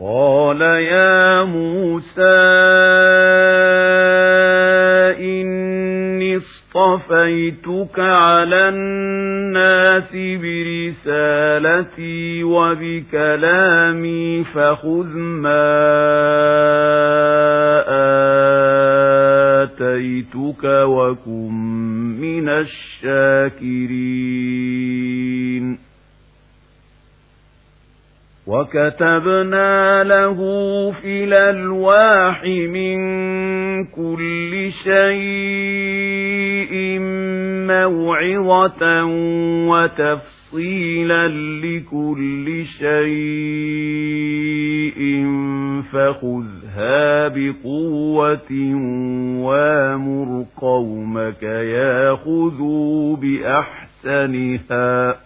قال يا موسى إني اصطفيتك على الناس برسالتي وبكلامي فخذ ما آتيتك وكن من الشاكرين وكتبنا له في الألواح من كل شيء موعظة وتفصيلا لكل شيء فخذها بقوة وامر قومك ياخذوا بأحسنها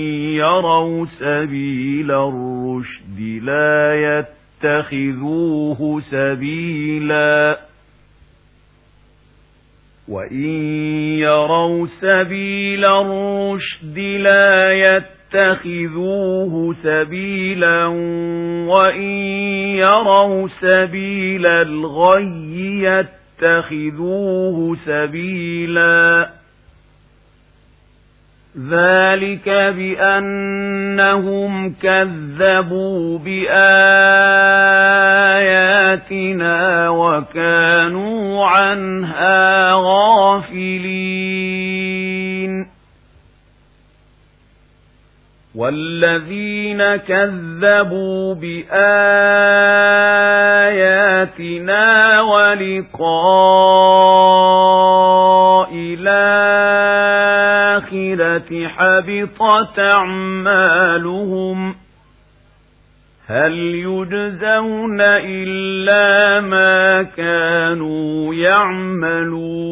يروا سبيل الرشد لا يتخذوه سبيلا. وإن يروا سبيل الرشد لا يتخذوه سبيلا. وإن يروا سبيل الغي يتخذوه سبيلا. ذلك بأنهم كذبوا بآياتنا وكانوا عنها غافلين والذين كذبوا بآياتنا ولقاء الآخرة حبطت أعمالهم هل يجزون إلا ما كانوا يعملون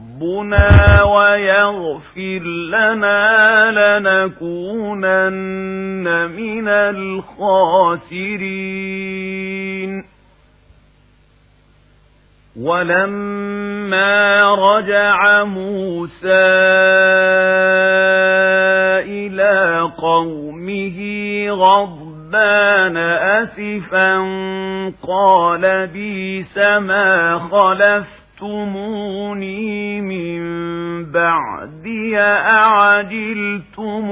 ربنا ويغفر لنا لنكونن من الخاسرين ولما رجع موسى إلى قومه غضبان أسفا قال بيس ما خلفت جئتموني من بعدي أعجلتم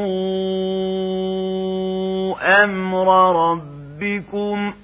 أمر ربكم ۖ